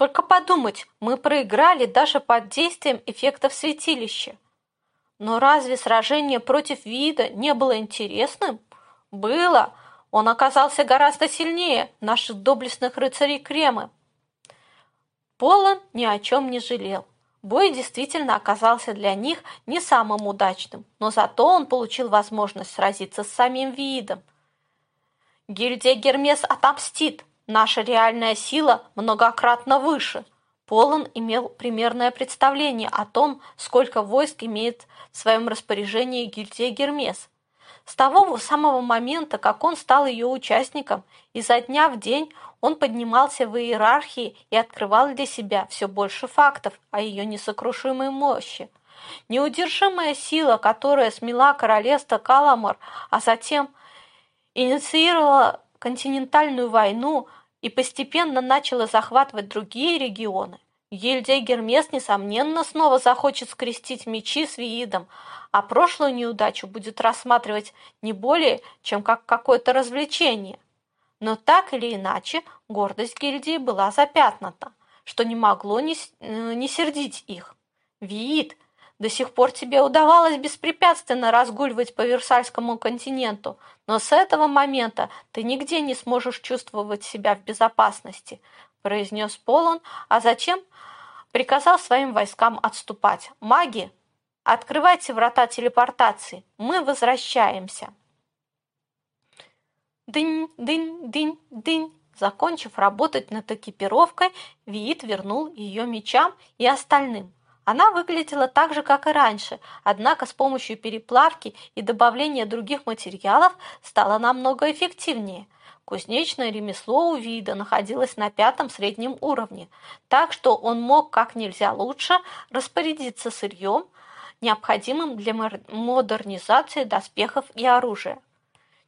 Только подумать, мы проиграли даже под действием эффектов святилища. Но разве сражение против вида не было интересным? Было. Он оказался гораздо сильнее наших доблестных рыцарей Кремы. Полон ни о чем не жалел. Бой действительно оказался для них не самым удачным, но зато он получил возможность сразиться с самим видом. Гильдия Гермес отомстит. Наша реальная сила многократно выше. Полон имел примерное представление о том, сколько войск имеет в своем распоряжении гильдия Гермес. С того самого момента, как он стал ее участником, изо дня в день он поднимался в иерархии и открывал для себя все больше фактов о ее несокрушимой мощи. Неудержимая сила, которая смела королевство Каламар, а затем инициировала континентальную войну – и постепенно начала захватывать другие регионы, гильдия Гермес, несомненно, снова захочет скрестить мечи с Виидом, а прошлую неудачу будет рассматривать не более, чем как какое-то развлечение. Но так или иначе, гордость гильдии была запятната, что не могло не, э, не сердить их. Виид – до сих пор тебе удавалось беспрепятственно разгуливать по Версальскому континенту, но с этого момента ты нигде не сможешь чувствовать себя в безопасности», – произнес Полон, а затем приказал своим войскам отступать. «Маги, открывайте врата телепортации, мы возвращаемся». Дынь, дынь, дынь, дынь. Закончив работать над экипировкой, Виит вернул ее мечам и остальным – она выглядела так же, как и раньше, однако с помощью переплавки и добавления других материалов стала намного эффективнее. Кузнечное ремесло у вида находилось на пятом среднем уровне, так что он мог как нельзя лучше распорядиться сырьем, необходимым для модернизации доспехов и оружия.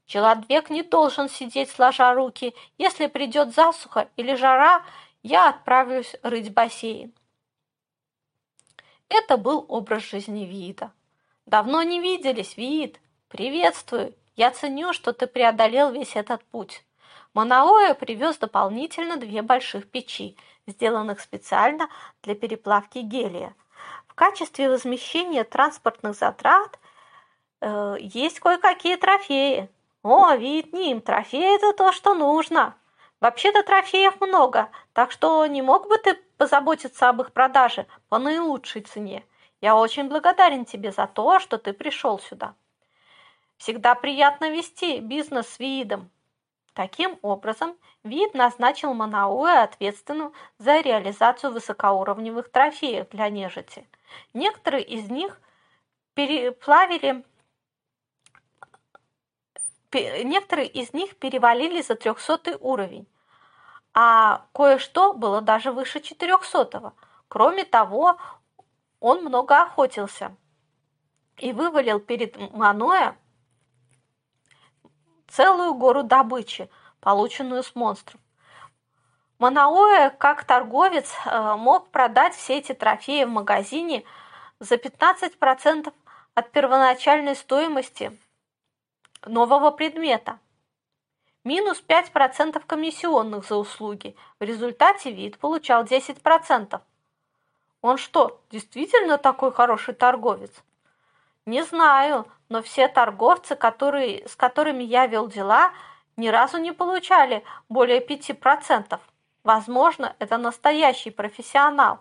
Человек не должен сидеть сложа руки. Если придет засуха или жара, я отправлюсь рыть бассейн. Это был образ жизни Вида. «Давно не виделись, Вид! Приветствую! Я ценю, что ты преодолел весь этот путь». Манаоя привез дополнительно две больших печи, сделанных специально для переплавки гелия. В качестве возмещения транспортных затрат э, есть кое-какие трофеи. О, вид ним, трофеи – это то, что нужно. Вообще-то трофеев много, так что не мог бы ты позаботиться об их продаже по наилучшей цене? Я очень благодарен тебе за то, что ты пришел сюда. Всегда приятно вести бизнес с видом. Таким образом, вид назначил Манауэ ответственным за реализацию высокоуровневых трофеев для нежити. Некоторые из них переплавили некоторые из них перевалили за 300 уровень, а кое-что было даже выше 400-го. Кроме того, он много охотился и вывалил перед Маноя целую гору добычи, полученную с монстров. Манаоэ, как торговец, э, мог продать все эти трофеи в магазине за 15% от первоначальной стоимости нового предмета – минус 5% комиссионных за услуги. В результате вид получал 10%. Он что, действительно такой хороший торговец? Не знаю, но все торговцы, которые, с которыми я вел дела, ни разу не получали более 5%. Возможно, это настоящий профессионал.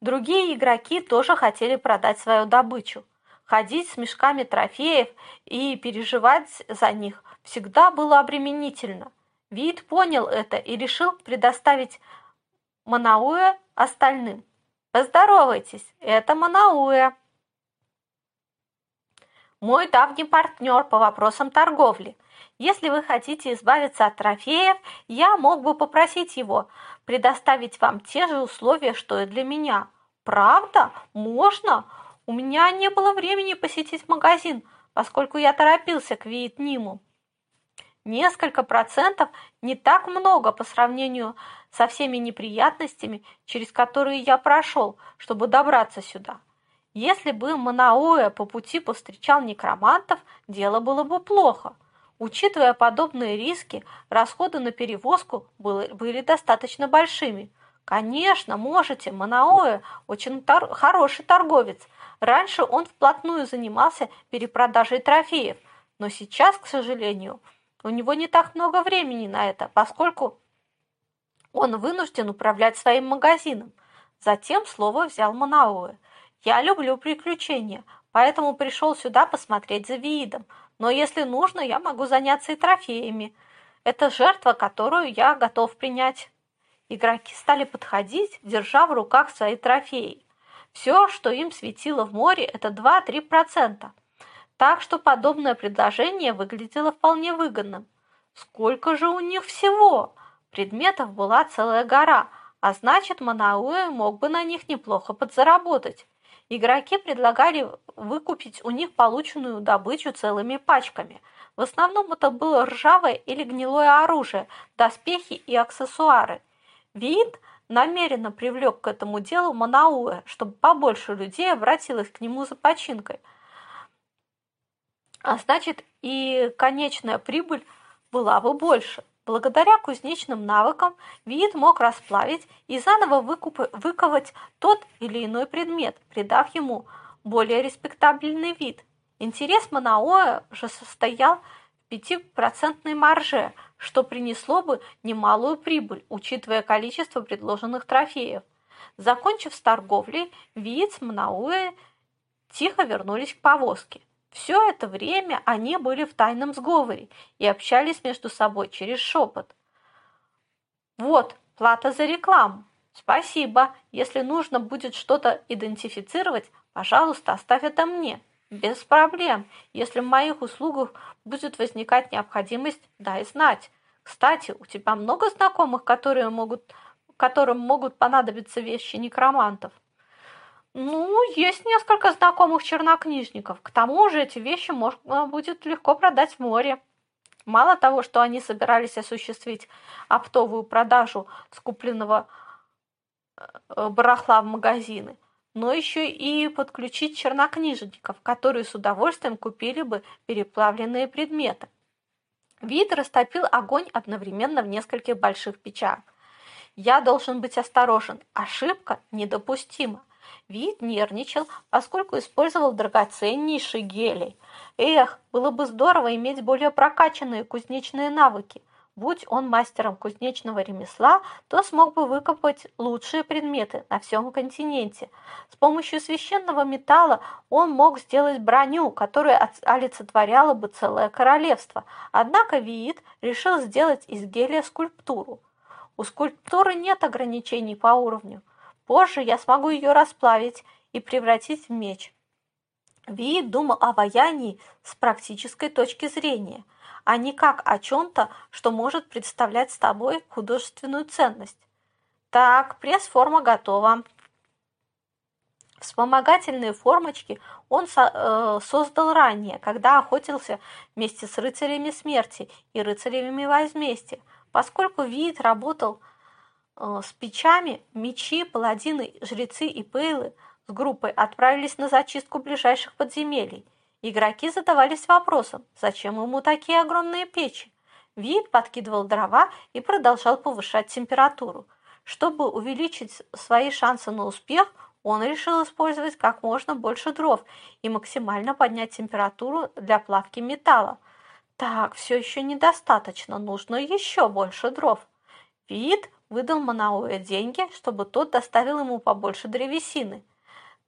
Другие игроки тоже хотели продать свою добычу. Ходить с мешками трофеев и переживать за них всегда было обременительно. Вид понял это и решил предоставить Манауэ остальным. Поздоровайтесь, это Манауэ. Мой давний партнер по вопросам торговли. Если вы хотите избавиться от трофеев, я мог бы попросить его предоставить вам те же условия, что и для меня. Правда? Можно? У меня не было времени посетить магазин, поскольку я торопился к Вьетниму. Несколько процентов не так много по сравнению со всеми неприятностями, через которые я прошел, чтобы добраться сюда. Если бы Манаоэ по пути повстречал некромантов, дело было бы плохо. Учитывая подобные риски, расходы на перевозку были, достаточно большими. Конечно, можете, Манаоэ очень тор хороший торговец. Раньше он вплотную занимался перепродажей трофеев, но сейчас, к сожалению, у него не так много времени на это, поскольку он вынужден управлять своим магазином. Затем слово взял Манаоэ. «Я люблю приключения, поэтому пришел сюда посмотреть за видом. Но если нужно, я могу заняться и трофеями. Это жертва, которую я готов принять». Игроки стали подходить, держа в руках свои трофеи. Все, что им светило в море, это 2-3%. Так что подобное предложение выглядело вполне выгодным. Сколько же у них всего? Предметов была целая гора, а значит, Манауэ мог бы на них неплохо подзаработать. Игроки предлагали выкупить у них полученную добычу целыми пачками. В основном это было ржавое или гнилое оружие, доспехи и аксессуары. Вид намеренно привлек к этому делу Манауэ, чтобы побольше людей обратилось к нему за починкой. А значит, и конечная прибыль была бы больше. Благодаря кузнечным навыкам Вид мог расплавить и заново выкуп... выковать тот или иной предмет, придав ему более респектабельный вид. Интерес Манаоя же состоял в 5% марже, что принесло бы немалую прибыль, учитывая количество предложенных трофеев. Закончив с торговлей, Вид с Манауэ тихо вернулись к повозке. Все это время они были в тайном сговоре и общались между собой через шепот. «Вот, плата за рекламу. Спасибо. Если нужно будет что-то идентифицировать, пожалуйста, оставь это мне. Без проблем. Если в моих услугах будет возникать необходимость, дай знать. Кстати, у тебя много знакомых, которые могут, которым могут понадобиться вещи некромантов?» Ну, есть несколько знакомых чернокнижников. К тому же эти вещи можно будет легко продать в море. Мало того, что они собирались осуществить оптовую продажу скупленного э, барахла в магазины, но еще и подключить чернокнижников, которые с удовольствием купили бы переплавленные предметы. Вид растопил огонь одновременно в нескольких больших печах. Я должен быть осторожен. Ошибка недопустима. Вид нервничал, поскольку использовал драгоценнейший гелий. Эх, было бы здорово иметь более прокачанные кузнечные навыки. Будь он мастером кузнечного ремесла, то смог бы выкопать лучшие предметы на всем континенте. С помощью священного металла он мог сделать броню, которая олицетворяла бы целое королевство. Однако Виит решил сделать из гелия скульптуру. У скульптуры нет ограничений по уровню. Позже я смогу ее расплавить и превратить в меч. Ви думал о ваянии с практической точки зрения, а не как о чем-то, что может представлять с тобой художественную ценность. Так, пресс-форма готова. Вспомогательные формочки он со э, создал ранее, когда охотился вместе с рыцарями смерти и рыцарями возмездия, поскольку вид работал Э, с печами мечи, паладины, жрецы и пейлы с группой отправились на зачистку ближайших подземелий. Игроки задавались вопросом, зачем ему такие огромные печи. Вид подкидывал дрова и продолжал повышать температуру. Чтобы увеличить свои шансы на успех, он решил использовать как можно больше дров и максимально поднять температуру для плавки металла. Так, все еще недостаточно, нужно еще больше дров. Вид выдал Манауэ деньги, чтобы тот доставил ему побольше древесины.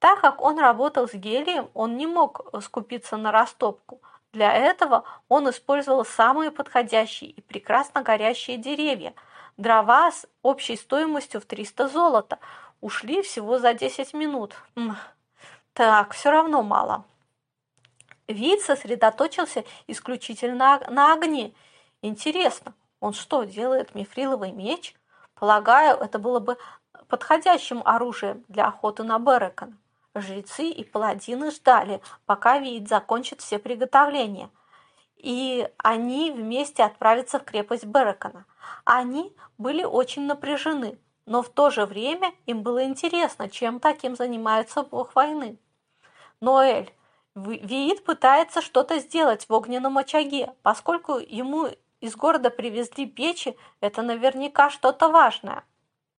Так как он работал с гелием, он не мог скупиться на растопку. Для этого он использовал самые подходящие и прекрасно горящие деревья. Дрова с общей стоимостью в 300 золота ушли всего за 10 минут. Так, все равно мало. Вид сосредоточился исключительно на огне. Интересно, он что, делает мифриловый меч? Полагаю, это было бы подходящим оружием для охоты на Берекона. Жрецы и паладины ждали, пока Вид закончит все приготовления, и они вместе отправятся в крепость Берекона. Они были очень напряжены, но в то же время им было интересно, чем таким занимается бог войны. Ноэль, Виит пытается что-то сделать в огненном очаге. Поскольку ему из города привезли печи, это наверняка что-то важное.